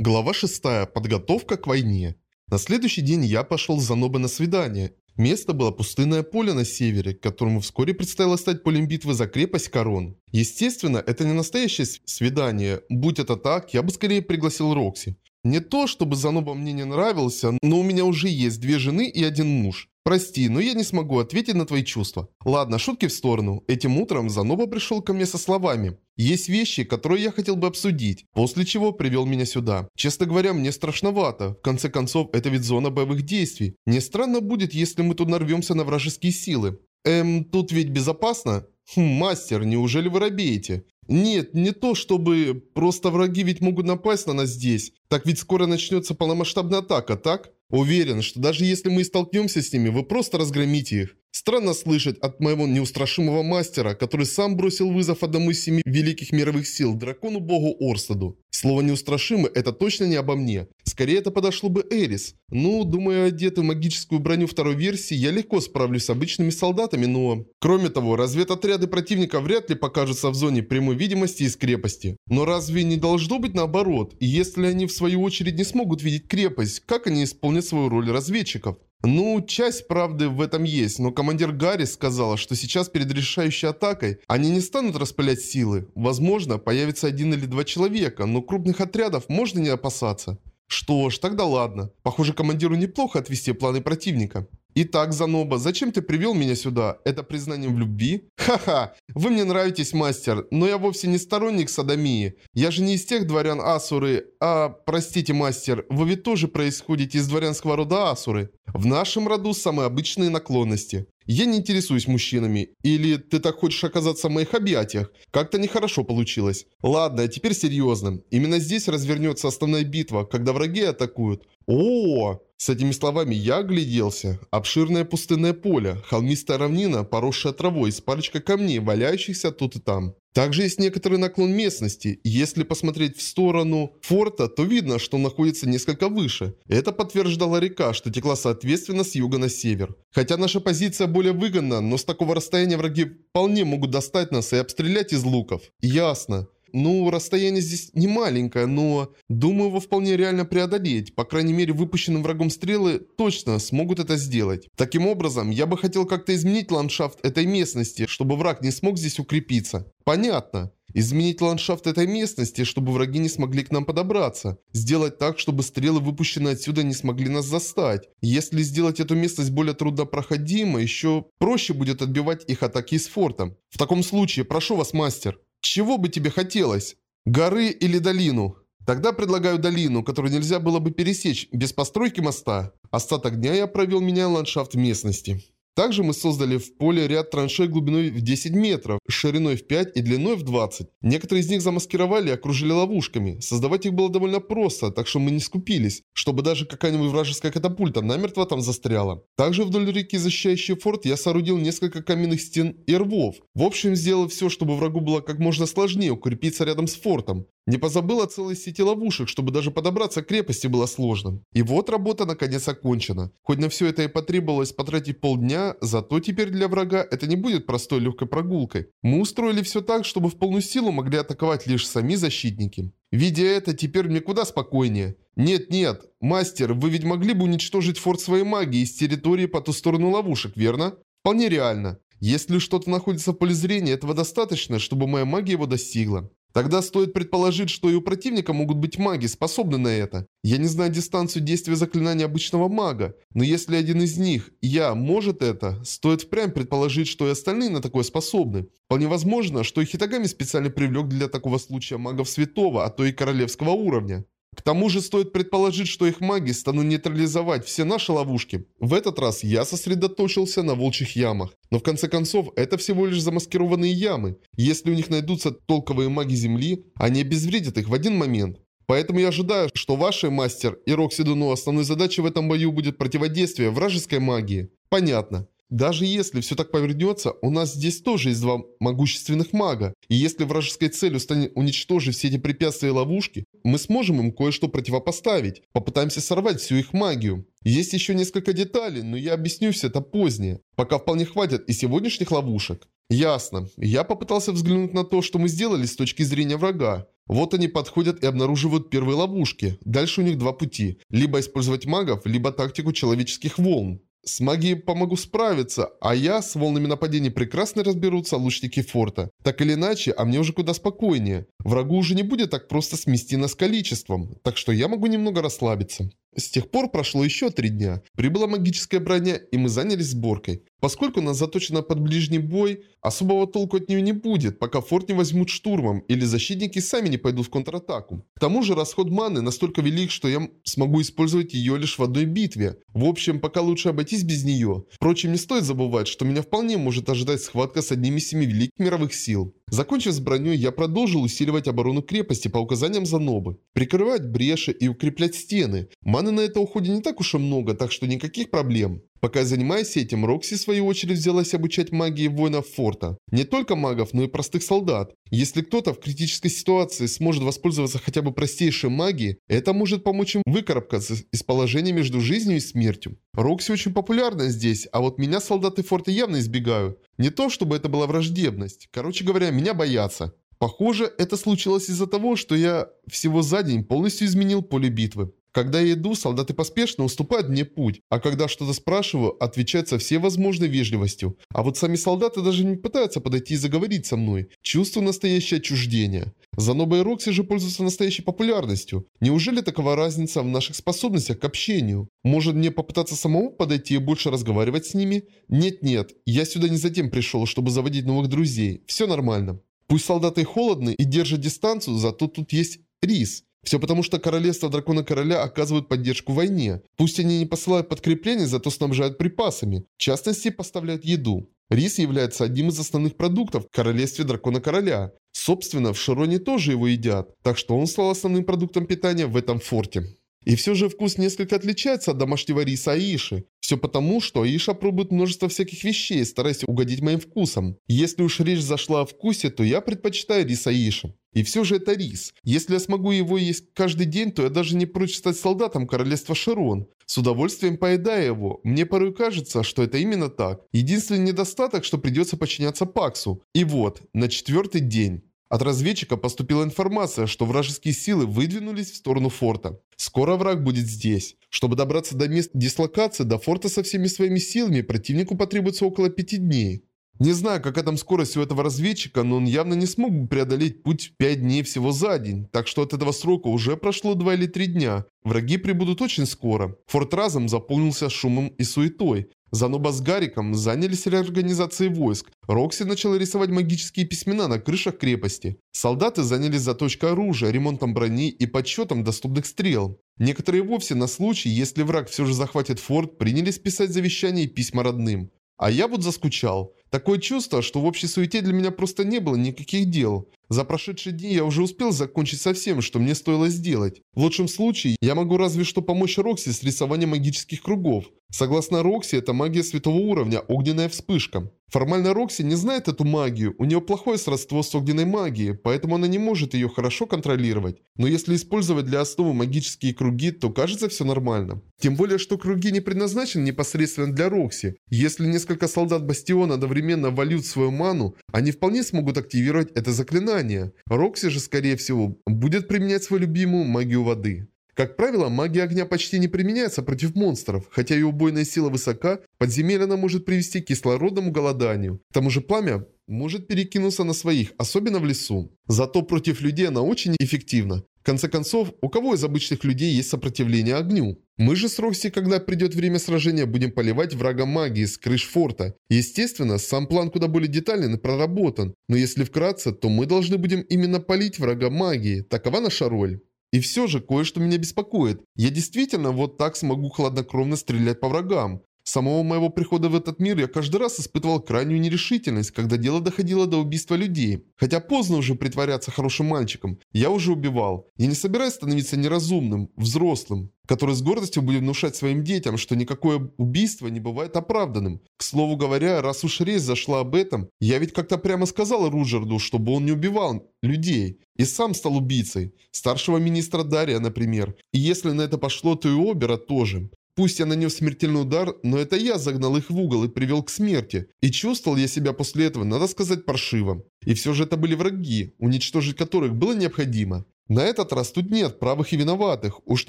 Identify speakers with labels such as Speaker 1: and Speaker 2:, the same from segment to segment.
Speaker 1: Глава 6. Подготовка к войне. На следующий день я пошел за Нобе на свидание. Место было пустынное поле на севере, которому вскоре предстояло стать полем битвы за крепость Корон. Естественно, это не настоящее свидание. Будь это так, я бы скорее пригласил Рокси. Не то, чтобы Заноба мне не нравился, но у меня уже есть две жены и один муж. Прости, но я не смогу ответить на твои чувства. Ладно, шутки в сторону. Этим утром Заноба пришел ко мне со словами. Есть вещи, которые я хотел бы обсудить, после чего привел меня сюда. Честно говоря, мне страшновато. В конце концов, это ведь зона боевых действий. Не странно будет, если мы тут нарвемся на вражеские силы. Эм, тут ведь безопасно? Хм, мастер, неужели вы робеете? Нет, не то чтобы... Просто враги ведь могут напасть на нас здесь. Так ведь скоро начнется полномасштабная атака, так? Уверен, что даже если мы и столкнемся с ними, вы просто разгромите их. Странно слышать от моего неустрашимого мастера, который сам бросил вызов одному из семи великих мировых сил, дракону-богу Орстаду. Слово «неустрашимый» это точно не обо мне. Скорее это подошло бы Эрис. Ну, думаю, одетый в магическую броню второй версии, я легко справлюсь с обычными солдатами, но... Кроме того, разведотряды противника вряд ли покажутся в зоне прямой видимости из крепости. Но разве не должно быть наоборот? И если они в свою очередь не смогут видеть крепость, как они исполнят свою роль разведчиков? Ну, часть правды в этом есть, но командир Гарри сказала, что сейчас перед решающей атакой они не станут распылять силы. Возможно, появится один или два человека, но крупных отрядов можно не опасаться. Что ж, тогда ладно. Похоже, командиру неплохо отвести планы противника. Итак, Заноба, зачем ты привел меня сюда? Это признание в любви? Ха-ха, вы мне нравитесь, мастер, но я вовсе не сторонник садомии. Я же не из тех дворян Асуры, а, простите, мастер, вы ведь тоже происходите из дворянского рода Асуры. В нашем роду самые обычные наклонности. Я не интересуюсь мужчинами. Или ты так хочешь оказаться в моих объятиях? Как-то нехорошо получилось. Ладно, а теперь серьезно. Именно здесь развернется основная битва, когда враги атакуют. О, с этими словами я огляделся. Обширное пустынное поле, холмистая равнина, поросшая травой, с парочкой камней, валяющихся тут и там. Также есть некоторый наклон местности. Если посмотреть в сторону форта, то видно, что он находится несколько выше. Это подтверждала река, что текла соответственно с юга на север. Хотя наша позиция более выгодна, но с такого расстояния враги вполне могут достать нас и обстрелять из луков. Ясно. Ну, расстояние здесь не маленькое, но думаю, его вполне реально преодолеть. По крайней мере, выпущенным врагом стрелы точно смогут это сделать. Таким образом, я бы хотел как-то изменить ландшафт этой местности, чтобы враг не смог здесь укрепиться. Понятно. Изменить ландшафт этой местности, чтобы враги не смогли к нам подобраться. Сделать так, чтобы стрелы, выпущенные отсюда, не смогли нас застать. Если сделать эту местность более труднопроходимой, еще проще будет отбивать их атаки из форта. В таком случае, прошу вас, мастер. Чего бы тебе хотелось? Горы или долину? Тогда предлагаю долину, которую нельзя было бы пересечь без постройки моста. Остаток дня я провел, меняя ландшафт местности. Также мы создали в поле ряд траншей глубиной в 10 метров, шириной в 5 и длиной в 20. Некоторые из них замаскировали и окружили ловушками. Создавать их было довольно просто, так что мы не скупились, чтобы даже какая-нибудь вражеская катапульта намертво там застряла. Также вдоль реки, защищающей форт, я соорудил несколько каменных стен и рвов. В общем, сделал все, чтобы врагу было как можно сложнее укрепиться рядом с фортом. Не позабыл о целой сети ловушек, чтобы даже подобраться к крепости было сложно. И вот работа наконец окончена. Хоть на все это и потребовалось потратить полдня, зато теперь для врага это не будет простой легкой прогулкой. Мы устроили все так, чтобы в полную силу могли атаковать лишь сами защитники. Видя это, теперь мне куда спокойнее. Нет-нет, мастер, вы ведь могли бы уничтожить форт своей магии из территории по ту сторону ловушек, верно? Вполне реально. Если что-то находится в поле зрения, этого достаточно, чтобы моя магия его достигла. Тогда стоит предположить, что и у противника могут быть маги, способные на это. Я не знаю дистанцию действия заклинания обычного мага, но если один из них, я, может это, стоит впрямь предположить, что и остальные на такое способны. Вполне возможно, что и Хитагами специально привлек для такого случая магов святого, а то и королевского уровня. К тому же стоит предположить, что их маги станут нейтрализовать все наши ловушки. В этот раз я сосредоточился на волчьих ямах. Но в конце концов, это всего лишь замаскированные ямы. Если у них найдутся толковые маги Земли, они обезвредят их в один момент. Поэтому я ожидаю, что ваши мастер и Роксидуну основной задачей в этом бою будет противодействие вражеской магии. Понятно. Даже если все так повернется, у нас здесь тоже есть два могущественных мага. И если вражеской целью станет уничтожить все эти препятствия и ловушки, мы сможем им кое-что противопоставить. Попытаемся сорвать всю их магию. Есть еще несколько деталей, но я объясню все это позднее. Пока вполне хватит и сегодняшних ловушек. Ясно. Я попытался взглянуть на то, что мы сделали с точки зрения врага. Вот они подходят и обнаруживают первые ловушки. Дальше у них два пути. Либо использовать магов, либо тактику человеческих волн. С магией помогу справиться, а я с волнами нападений прекрасно разберутся лучники форта. Так или иначе, а мне уже куда спокойнее. Врагу уже не будет так просто смести нас количеством, так что я могу немного расслабиться. С тех пор прошло еще три дня. Прибыла магическая броня, и мы занялись сборкой. Поскольку она заточена под ближний бой, особого толку от нее не будет, пока форт не возьмут штурмом, или защитники сами не пойдут в контратаку. К тому же расход маны настолько велик, что я смогу использовать ее лишь в одной битве. В общем, пока лучше обойтись без нее. Впрочем, не стоит забывать, что меня вполне может ожидать схватка с одним из семи великих мировых сил. Закончив с броней, я продолжил усиливать оборону крепости по указаниям Занобы. Прикрывать бреши и укреплять стены. Маны на это уходе не так уж и много, так что никаких проблем. Пока я занимаюсь этим, Рокси в свою очередь взялась обучать магии воинов форта. Не только магов, но и простых солдат. Если кто-то в критической ситуации сможет воспользоваться хотя бы простейшей магией, это может помочь им выкарабкаться из положения между жизнью и смертью. Рокси очень популярна здесь, а вот меня солдаты форта явно избегают. Не то, чтобы это была враждебность. Короче говоря, меня боятся. Похоже, это случилось из-за того, что я всего за день полностью изменил поле битвы. Когда я иду, солдаты поспешно уступают мне путь, а когда что-то спрашиваю, отвечают со всей возможной вежливостью. А вот сами солдаты даже не пытаются подойти и заговорить со мной. Чувствую настоящее отчуждение. Заноба и Рокси же пользуются настоящей популярностью. Неужели такова разница в наших способностях к общению? Может мне попытаться самому подойти и больше разговаривать с ними? Нет-нет, я сюда не за тем пришел, чтобы заводить новых друзей. Все нормально. Пусть солдаты холодны и держат дистанцию, зато тут есть рис. Все потому, что королевство дракона короля оказывают поддержку войне. Пусть они не посылают подкрепления, зато снабжают припасами. В частности, поставляют еду. Рис является одним из основных продуктов в королевстве дракона короля. Собственно, в Широне тоже его едят, так что он стал основным продуктом питания в этом форте. И все же вкус несколько отличается от домашнего риса Аиши. Все потому, что Аиша пробует множество всяких вещей, стараясь угодить моим вкусам. Если уж речь зашла о вкусе, то я предпочитаю рис Аиши. И все же это рис. Если я смогу его есть каждый день, то я даже не прочь стать солдатом королевства Широн. С удовольствием поедая его. Мне порой кажется, что это именно так. Единственный недостаток, что придется подчиняться Паксу. И вот, на четвертый день. От разведчика поступила информация, что вражеские силы выдвинулись в сторону форта. Скоро враг будет здесь. Чтобы добраться до места дислокации, до форта со всеми своими силами, противнику потребуется около пяти дней. Не знаю, какая там скорость у этого разведчика, но он явно не смог бы преодолеть путь 5 дней всего за день. Так что от этого срока уже прошло 2 или 3 дня. Враги прибудут очень скоро. Форт разом заполнился шумом и суетой. Заноба с Гариком занялись реорганизацией войск. Рокси начала рисовать магические письмена на крышах крепости. Солдаты занялись заточкой оружия, ремонтом брони и подсчетом доступных стрел. Некоторые вовсе на случай, если враг все же захватит форт, принялись писать завещания и письма родным. А я вот заскучал. Такое чувство, что в общей суете для меня просто не было никаких дел. За прошедшие дни я уже успел закончить со всем, что мне стоило сделать. В лучшем случае, я могу разве что помочь Рокси с рисованием магических кругов. Согласно Рокси, это магия святого уровня, огненная вспышка. Формально Рокси не знает эту магию, у нее плохое сродство с огненной магией, поэтому она не может ее хорошо контролировать. Но если использовать для основы магические круги, то кажется все нормально. Тем более, что круги не предназначены непосредственно для Рокси. Если несколько солдат Бастиона одновременно вольют свою ману, они вполне смогут активировать это заклинание. Рокси же, скорее всего, будет применять свою любимую магию воды. Как правило, магия огня почти не применяется против монстров, хотя и убойная сила высока, подземелье она может привести к кислородному голоданию. К тому же пламя может перекинуться на своих, особенно в лесу. Зато против людей она очень эффективна. В конце концов, у кого из обычных людей есть сопротивление огню? Мы же с Рокси, когда придет время сражения, будем поливать врага магии с крыш форта. Естественно, сам план куда более детален и проработан. Но если вкратце, то мы должны будем именно полить врага магии. Такова наша роль. И все же кое-что меня беспокоит. Я действительно вот так смогу хладнокровно стрелять по врагам. С самого моего прихода в этот мир я каждый раз испытывал крайнюю нерешительность, когда дело доходило до убийства людей. Хотя поздно уже притворяться хорошим мальчиком. Я уже убивал. Я не собираюсь становиться неразумным, взрослым который с гордостью будет внушать своим детям, что никакое убийство не бывает оправданным. К слову говоря, раз уж речь зашла об этом, я ведь как-то прямо сказал Руджерду, чтобы он не убивал людей. И сам стал убийцей. Старшего министра Дария, например. И если на это пошло, то и Обера тоже. Пусть я нанес смертельный удар, но это я загнал их в угол и привел к смерти. И чувствовал я себя после этого, надо сказать, паршиво. И все же это были враги, уничтожить которых было необходимо. На этот раз тут нет правых и виноватых. Уж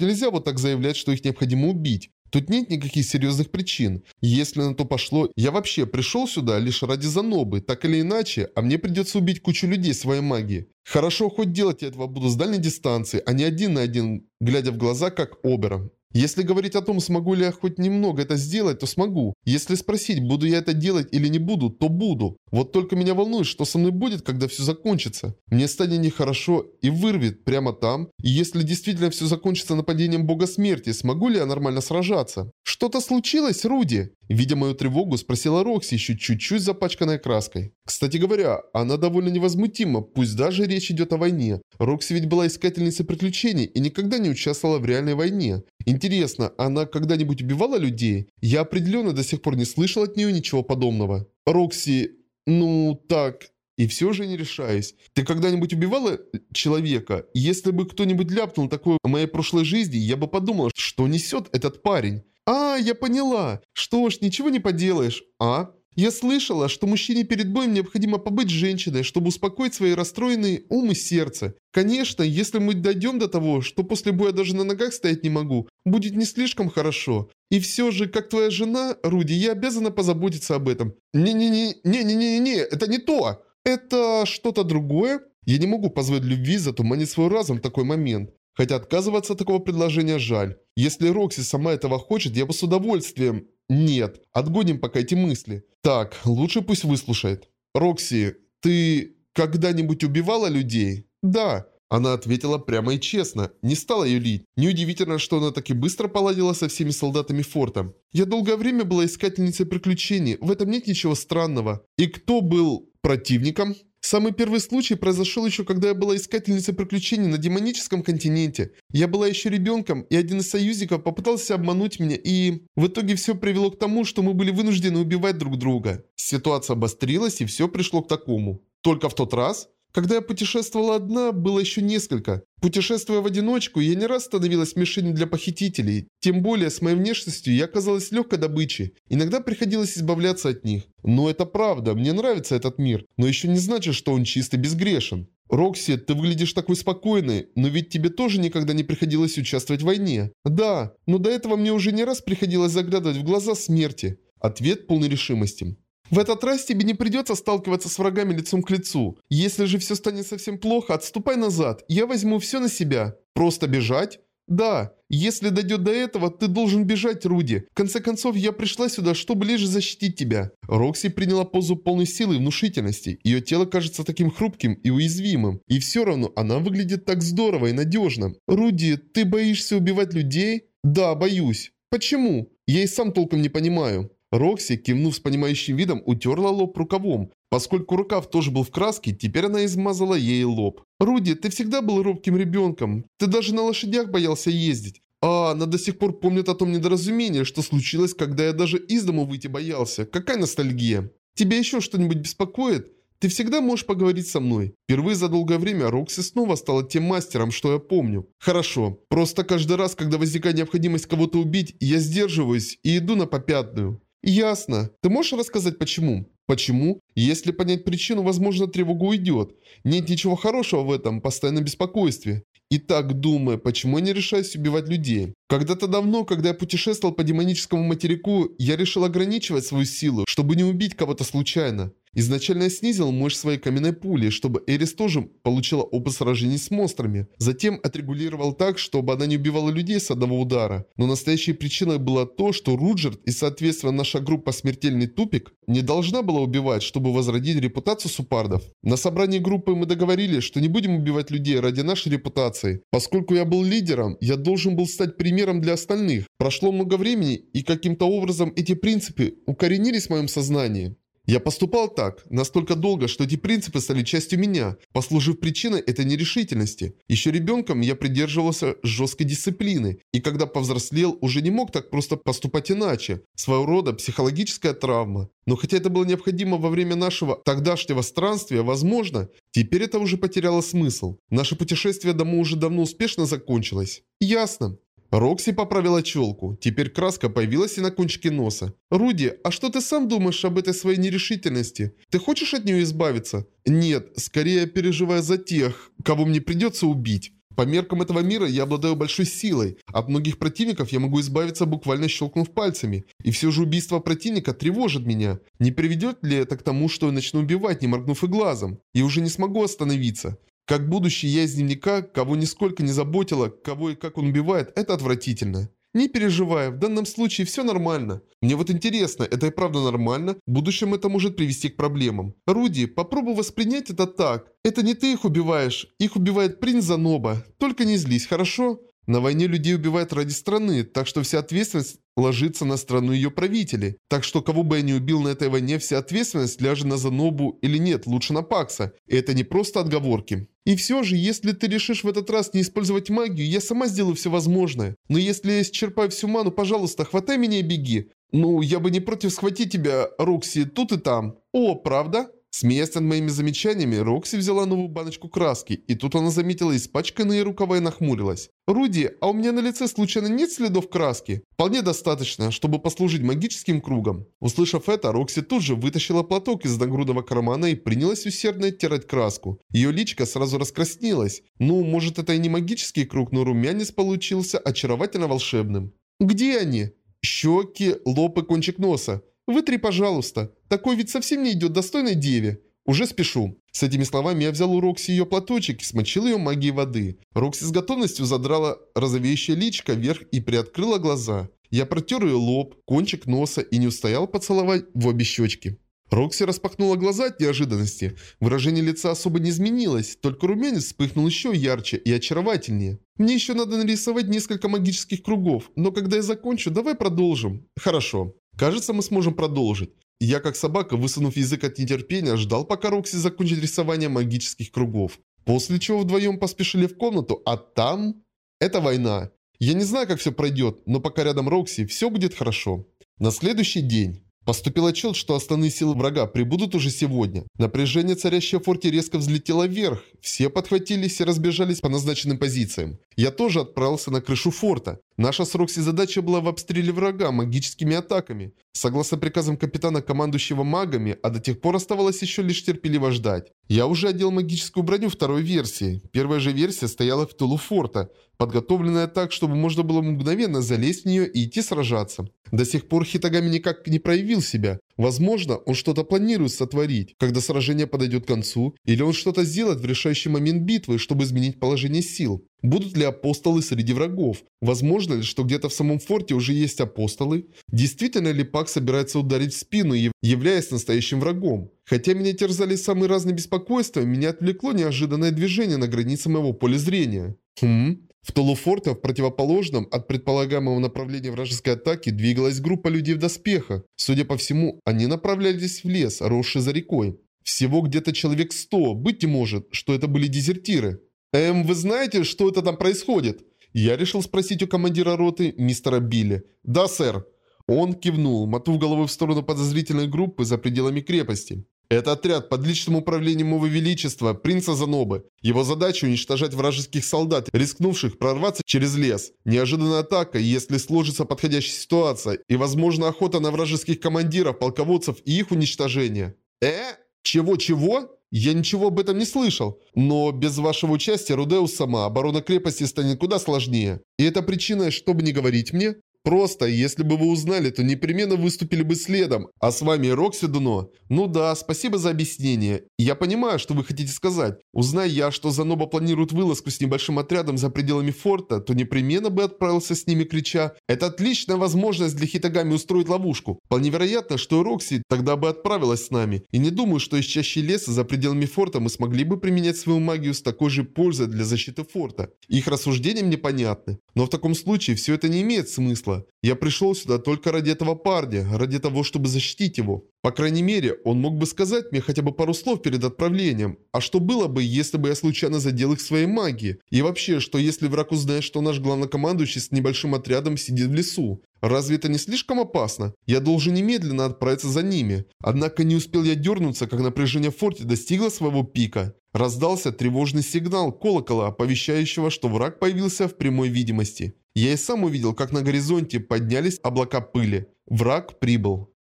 Speaker 1: нельзя вот так заявлять, что их необходимо убить. Тут нет никаких серьезных причин. Если на то пошло, я вообще пришел сюда лишь ради занобы, так или иначе, а мне придется убить кучу людей своей магией. Хорошо, хоть делать я этого буду с дальней дистанции, а не один на один, глядя в глаза, как Обера. Если говорить о том, смогу ли я хоть немного это сделать, то смогу. Если спросить, буду я это делать или не буду, то буду. Вот только меня волнует, что со мной будет, когда все закончится. Мне станет нехорошо и вырвет прямо там. И если действительно все закончится нападением бога смерти, смогу ли я нормально сражаться? Что-то случилось, Руди? Видя мою тревогу, спросила Рокси, еще чуть-чуть запачканной краской. Кстати говоря, она довольно невозмутима, пусть даже речь идет о войне. Рокси ведь была искательницей приключений и никогда не участвовала в реальной войне. Интересно, она когда-нибудь убивала людей? Я определенно до сих пор не слышал от нее ничего подобного. Рокси, ну так, и все же не решаюсь. Ты когда-нибудь убивала человека? Если бы кто-нибудь ляпнул такое в моей прошлой жизни, я бы подумал, что несет этот парень. «А, я поняла. Что ж, ничего не поделаешь. А?» Я слышала, что мужчине перед боем необходимо побыть женщиной, чтобы успокоить свои расстроенные ум и сердце. Конечно, если мы дойдем до того, что после боя даже на ногах стоять не могу, будет не слишком хорошо. И все же, как твоя жена, Руди, я обязана позаботиться об этом. Не-не-не, не-не-не-не, это не то. Это что-то другое? Я не могу позволить любви затуманить свой разум в такой момент. Хотя отказываться от такого предложения жаль. Если Рокси сама этого хочет, я бы с удовольствием... Нет, отгоним пока эти мысли. Так, лучше пусть выслушает. Рокси, ты когда-нибудь убивала людей? Да. Она ответила прямо и честно, не стала юлить. Неудивительно, что она так и быстро поладила со всеми солдатами форта. Я долгое время была искательницей приключений, в этом нет ничего странного. И кто был противником? Самый первый случай произошел еще когда я была искательницей приключений на демоническом континенте. Я была еще ребенком, и один из союзников попытался обмануть меня, и... В итоге все привело к тому, что мы были вынуждены убивать друг друга. Ситуация обострилась, и все пришло к такому. Только в тот раз... Когда я путешествовала одна, было еще несколько. Путешествуя в одиночку, я не раз становилась мишенью для похитителей. Тем более, с моей внешностью я оказалась легкой добычей. Иногда приходилось избавляться от них. Но это правда, мне нравится этот мир. Но еще не значит, что он чисто безгрешен. «Рокси, ты выглядишь такой спокойной, но ведь тебе тоже никогда не приходилось участвовать в войне». «Да, но до этого мне уже не раз приходилось заглядывать в глаза смерти». Ответ полной решимости. В этот раз тебе не придется сталкиваться с врагами лицом к лицу. Если же все станет совсем плохо, отступай назад. Я возьму все на себя. Просто бежать? Да. Если дойдет до этого, ты должен бежать, Руди. В конце концов, я пришла сюда, чтобы лишь защитить тебя. Рокси приняла позу полной силы и внушительности. Ее тело кажется таким хрупким и уязвимым. И все равно она выглядит так здорово и надежно. Руди, ты боишься убивать людей? Да, боюсь. Почему? Я и сам толком не понимаю. Рокси, кивнув с понимающим видом, утерла лоб рукавом. Поскольку рукав тоже был в краске, теперь она измазала ей лоб. «Руди, ты всегда был робким ребенком. Ты даже на лошадях боялся ездить. А, она до сих пор помнит о том недоразумении, что случилось, когда я даже из дому выйти боялся. Какая ностальгия. Тебя еще что-нибудь беспокоит?» Ты всегда можешь поговорить со мной. Впервые за долгое время Рокси снова стала тем мастером, что я помню. Хорошо. Просто каждый раз, когда возникает необходимость кого-то убить, я сдерживаюсь и иду на попятную. «Ясно. Ты можешь рассказать почему?» «Почему? Если понять причину, возможно, тревога уйдет. Нет ничего хорошего в этом постоянном беспокойстве. И так думаю, почему я не решаюсь убивать людей. Когда-то давно, когда я путешествовал по демоническому материку, я решил ограничивать свою силу, чтобы не убить кого-то случайно. Изначально я снизил мощь своей каменной пули, чтобы Эрис тоже получила опыт сражений с монстрами. Затем отрегулировал так, чтобы она не убивала людей с одного удара. Но настоящей причиной было то, что Руджерт и соответственно наша группа «Смертельный тупик» не должна была убивать, чтобы возродить репутацию супардов. На собрании группы мы договорились, что не будем убивать людей ради нашей репутации. Поскольку я был лидером, я должен был стать примером для остальных. Прошло много времени, и каким-то образом эти принципы укоренились в моем сознании. Я поступал так, настолько долго, что эти принципы стали частью меня, послужив причиной этой нерешительности. Еще ребенком я придерживался жесткой дисциплины, и когда повзрослел, уже не мог так просто поступать иначе. Своего рода психологическая травма. Но хотя это было необходимо во время нашего тогдашнего странствия, возможно, теперь это уже потеряло смысл. Наше путешествие домой уже давно успешно закончилось. Ясно. Рокси поправила челку. Теперь краска появилась и на кончике носа. «Руди, а что ты сам думаешь об этой своей нерешительности? Ты хочешь от нее избавиться?» «Нет, скорее переживая за тех, кого мне придется убить». По меркам этого мира я обладаю большой силой. От многих противников я могу избавиться, буквально щелкнув пальцами. И все же убийство противника тревожит меня. Не приведет ли это к тому, что я начну убивать, не моргнув и глазом? И уже не смогу остановиться. Как будущий я из дневника, кого нисколько не заботило, кого и как он убивает, это отвратительно. Не переживай, в данном случае все нормально. Мне вот интересно, это и правда нормально? В будущем это может привести к проблемам. Руди, попробуй воспринять это так. Это не ты их убиваешь, их убивает принц Заноба. Только не злись, хорошо? На войне людей убивают ради страны, так что вся ответственность ложится на страну ее правителей. Так что кого бы я ни убил на этой войне, вся ответственность ляжет на Занобу или нет, лучше на Пакса. И это не просто отговорки. И все же, если ты решишь в этот раз не использовать магию, я сама сделаю все возможное. Но если я исчерпаю всю ману, пожалуйста, хватай меня и беги. Ну, я бы не против схватить тебя, Рокси, тут и там. О, правда? Смеясь над моими замечаниями, Рокси взяла новую баночку краски, и тут она заметила испачканные рукава и нахмурилась. «Руди, а у меня на лице случайно нет следов краски? Вполне достаточно, чтобы послужить магическим кругом». Услышав это, Рокси тут же вытащила платок из нагрудного кармана и принялась усердно оттирать краску. Ее личка сразу раскраснелась. Ну, может это и не магический круг, но румянец получился очаровательно волшебным. «Где они?» «Щеки, лоб и кончик носа. «Вытри, пожалуйста. Такой вид совсем не идет достойной деве». «Уже спешу». С этими словами я взял у Рокси ее платочек и смочил ее магией воды. Рокси с готовностью задрала розовеющее личко вверх и приоткрыла глаза. Я протер ее лоб, кончик носа и не устоял поцеловать в обе щечки. Рокси распахнула глаза от неожиданности. Выражение лица особо не изменилось, только румянец вспыхнул еще ярче и очаровательнее. «Мне еще надо нарисовать несколько магических кругов, но когда я закончу, давай продолжим». «Хорошо». Кажется, мы сможем продолжить. Я, как собака, высунув язык от нетерпения, ждал, пока Рокси закончит рисование магических кругов. После чего вдвоем поспешили в комнату, а там... Это война. Я не знаю, как все пройдет, но пока рядом Рокси, все будет хорошо. На следующий день. Поступил отчет, что основные силы врага прибудут уже сегодня. Напряжение, царящее в форте, резко взлетело вверх. Все подхватились и разбежались по назначенным позициям. Я тоже отправился на крышу форта. Наша с Рокси задача была в обстреле врага магическими атаками. Согласно приказам капитана, командующего магами, а до тех пор оставалось еще лишь терпеливо ждать. Я уже одел магическую броню второй версии. Первая же версия стояла в тылу форта, подготовленная так, чтобы можно было мгновенно залезть в нее и идти сражаться. До сих пор Хитагами никак не проявил себя. Возможно, он что-то планирует сотворить, когда сражение подойдет к концу, или он что-то сделает в решающий момент битвы, чтобы изменить положение сил. Будут ли апостолы среди врагов? Возможно ли, что где-то в самом форте уже есть апостолы? Действительно ли Пак собирается ударить в спину, являясь настоящим врагом? Хотя меня терзали самые разные беспокойства, меня отвлекло неожиданное движение на границе моего поля зрения. Хм... В тылу форта, в противоположном от предполагаемого направления вражеской атаки, двигалась группа людей в доспехах. Судя по всему, они направлялись в лес, росший за рекой. Всего где-то человек сто, быть не может, что это были дезертиры. «Эм, вы знаете, что это там происходит?» Я решил спросить у командира роты, мистера Билли. «Да, сэр». Он кивнул, мотнув головой в сторону подозрительной группы за пределами крепости. Это отряд под личным управлением Его Величества, принца Занобы. Его задача уничтожать вражеских солдат, рискнувших прорваться через лес. Неожиданная атака, если сложится подходящая ситуация, и, возможно, охота на вражеских командиров, полководцев и их уничтожение. Э? Чего-чего? Я ничего об этом не слышал. Но без вашего участия, Рудеус сама, оборона крепости станет куда сложнее. И это причина, чтобы не говорить мне? Просто, если бы вы узнали, то непременно выступили бы следом. А с вами Рокси Дуно. Ну да, спасибо за объяснение. Я понимаю, что вы хотите сказать. Узнай я, что Заноба планирует вылазку с небольшим отрядом за пределами форта, то непременно бы отправился с ними, крича «Это отличная возможность для Хитагами устроить ловушку». Вполне вероятно, что Рокси тогда бы отправилась с нами. И не думаю, что из чащи леса за пределами форта мы смогли бы применять свою магию с такой же пользой для защиты форта. Их рассуждения мне понятны. Но в таком случае все это не имеет смысла. Я пришел сюда только ради этого парня, ради того, чтобы защитить его. По крайней мере, он мог бы сказать мне хотя бы пару слов перед отправлением. А что было бы, если бы я случайно задел их своей магией? И вообще, что если враг узнает, что наш главнокомандующий с небольшим отрядом сидит в лесу? Разве это не слишком опасно? Я должен немедленно отправиться за ними. Однако не успел я дернуться, как напряжение в форте достигло своего пика. Раздался тревожный сигнал колокола, оповещающего, что враг появился в прямой видимости. Я и сам увидел, как на горизонте поднялись облака пыли. Враг прибыл.